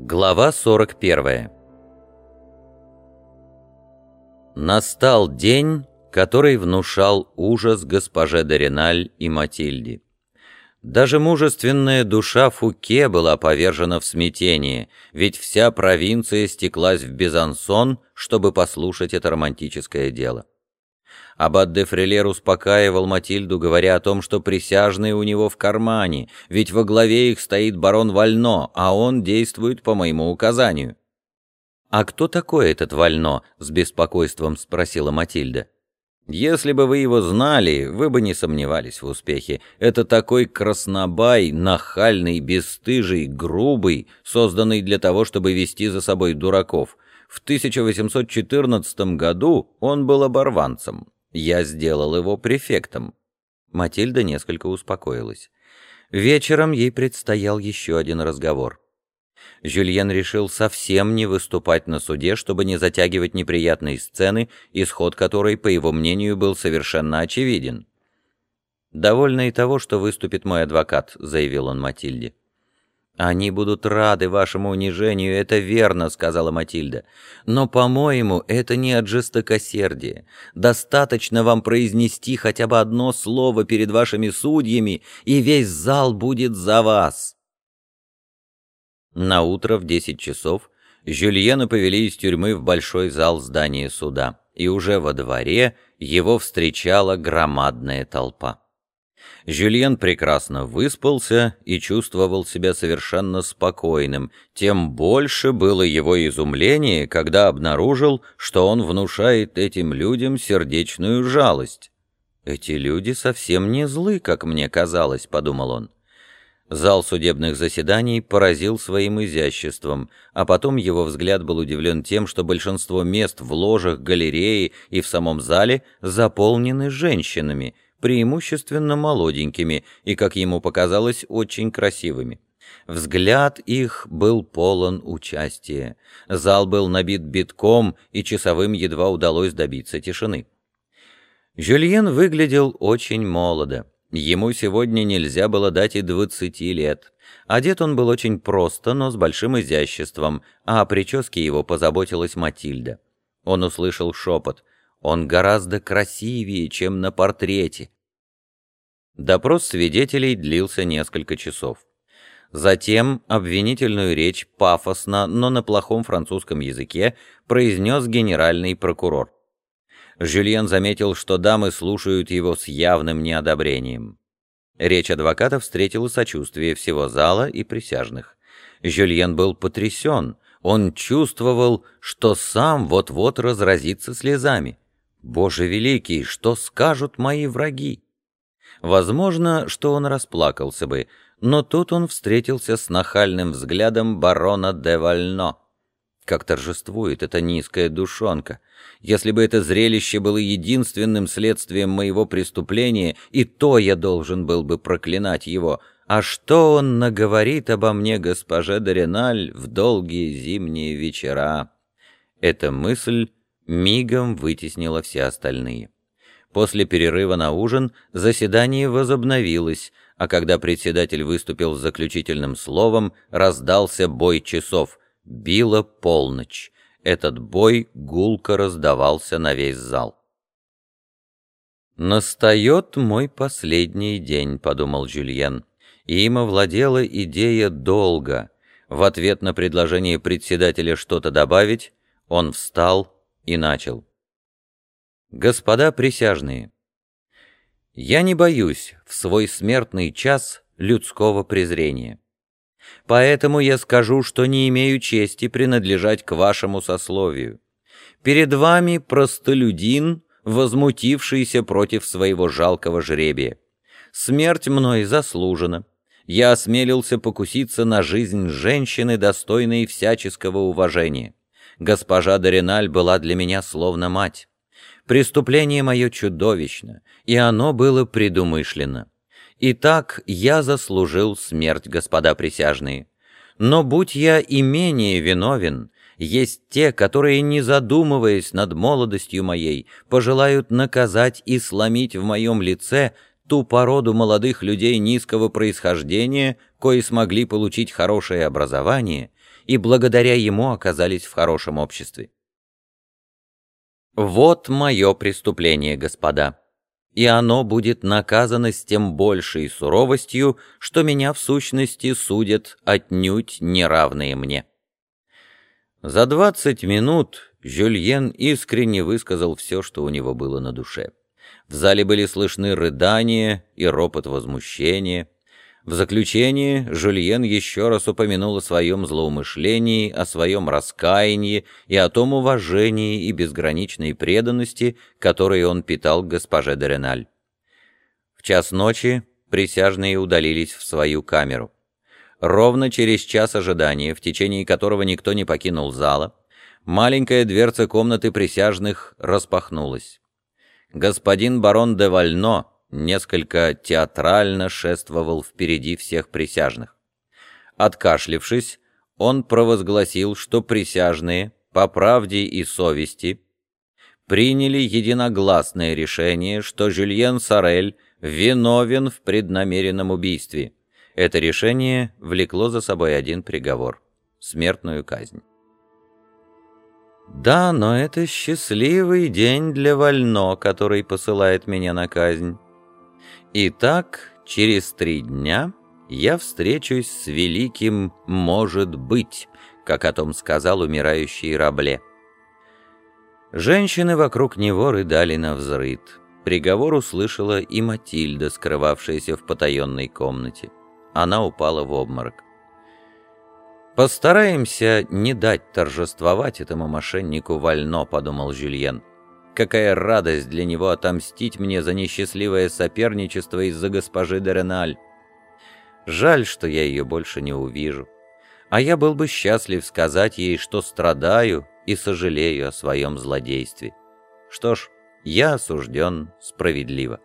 Глава 41 Настал день, который внушал ужас госпоже Дориналь и Матильде. Даже мужественная душа Фуке была повержена в смятение, ведь вся провинция стеклась в Безансон, чтобы послушать это романтическое дело. Аббат де Фрелер успокаивал Матильду, говоря о том, что присяжные у него в кармане, ведь во главе их стоит барон Вально, а он действует по моему указанию. «А кто такой этот Вально?» — с беспокойством спросила Матильда. «Если бы вы его знали, вы бы не сомневались в успехе. Это такой краснобай, нахальный, бесстыжий, грубый, созданный для того, чтобы вести за собой дураков. В 1814 году он был оборванцем. Я сделал его префектом». Матильда несколько успокоилась. Вечером ей предстоял еще один разговор. Жюльен решил совсем не выступать на суде, чтобы не затягивать неприятные сцены, исход которой, по его мнению, был совершенно очевиден. «Довольно и того, что выступит мой адвокат», — заявил он Матильде. «Они будут рады вашему унижению, это верно», — сказала Матильда. «Но, по-моему, это не от жестокосердия. Достаточно вам произнести хотя бы одно слово перед вашими судьями, и весь зал будет за вас». На утро в десять часов Жюльена повели из тюрьмы в большой зал здания суда, и уже во дворе его встречала громадная толпа. Жюльен прекрасно выспался и чувствовал себя совершенно спокойным, тем больше было его изумление, когда обнаружил, что он внушает этим людям сердечную жалость. «Эти люди совсем не злы, как мне казалось», — подумал он. Зал судебных заседаний поразил своим изяществом, а потом его взгляд был удивлен тем, что большинство мест в ложах, галерее и в самом зале заполнены женщинами — преимущественно молоденькими и, как ему показалось, очень красивыми. Взгляд их был полон участия. Зал был набит битком, и часовым едва удалось добиться тишины. Жюльен выглядел очень молодо. Ему сегодня нельзя было дать и двадцати лет. Одет он был очень просто, но с большим изяществом, а о прическе его позаботилась Матильда. Он услышал шепот. Он гораздо красивее, чем на портрете. Допрос свидетелей длился несколько часов. Затем обвинительную речь пафосно, но на плохом французском языке произнес генеральный прокурор. Жюльен заметил, что дамы слушают его с явным неодобрением. Речь адвоката встретила сочувствие всего зала и присяжных. Жюльен был потрясен. Он чувствовал, что сам вот-вот разразится слезами. «Боже великий, что скажут мои враги?» Возможно, что он расплакался бы, но тут он встретился с нахальным взглядом барона де Вально. Как торжествует эта низкая душонка. Если бы это зрелище было единственным следствием моего преступления, и то я должен был бы проклинать его. А что он наговорит обо мне, госпоже Дориналь, в долгие зимние вечера? Эта мысль мигом вытеснила все остальные. После перерыва на ужин заседание возобновилось, а когда председатель выступил с заключительным словом, раздался бой часов. Била полночь. Этот бой гулко раздавался на весь зал. «Настает мой последний день», — подумал Жюльен. И им овладела идея долго. В ответ на предложение председателя что-то добавить, он встал и начал. Господа присяжные, я не боюсь в свой смертный час людского презрения. Поэтому я скажу, что не имею чести принадлежать к вашему сословию. Перед вами простолюдин, возмутившийся против своего жалкого жребия. Смерть мной заслужена. Я осмелился покуситься на жизнь женщины, достойной всяческого уважения. Госпожа Дориналь была для меня словно мать. Преступление мое чудовищно, и оно было предумышленно. Итак, я заслужил смерть, господа присяжные. Но будь я и менее виновен, есть те, которые, не задумываясь над молодостью моей, пожелают наказать и сломить в моем лице ту породу молодых людей низкого происхождения, кои смогли получить хорошее образование, и благодаря ему оказались в хорошем обществе. Вот мое преступление, господа, и оно будет наказано с тем большей суровостью, что меня в сущности судят отнюдь неравные мне. За двадцать минут Жюльен искренне высказал все, что у него было на душе. В зале были слышны рыдания и ропот возмущения. В заключение Жюльен еще раз упомянул о своем злоумышлении, о своем раскаянии и о том уважении и безграничной преданности, которые он питал госпоже Дереналь. В час ночи присяжные удалились в свою камеру. Ровно через час ожидания, в течение которого никто не покинул зала, маленькая дверца комнаты присяжных распахнулась. Господин барон де Вально, несколько театрально шествовал впереди всех присяжных. Откашлившись, он провозгласил, что присяжные, по правде и совести, приняли единогласное решение, что Жюльен Сорель виновен в преднамеренном убийстве. Это решение влекло за собой один приговор — смертную казнь. Да, но это счастливый день для Вально, который посылает меня на казнь. Итак, через три дня я встречусь с великим «может быть», как о том сказал умирающий Рабле. Женщины вокруг него рыдали на взрыд. Приговор услышала и Матильда, скрывавшаяся в потаенной комнате. Она упала в обморок. «Постараемся не дать торжествовать этому мошеннику вольно», — подумал Жюльен. Какая радость для него отомстить мне за несчастливое соперничество из-за госпожи Дереналь. Жаль, что я ее больше не увижу. А я был бы счастлив сказать ей, что страдаю и сожалею о своем злодействе. Что ж, я осужден справедливо.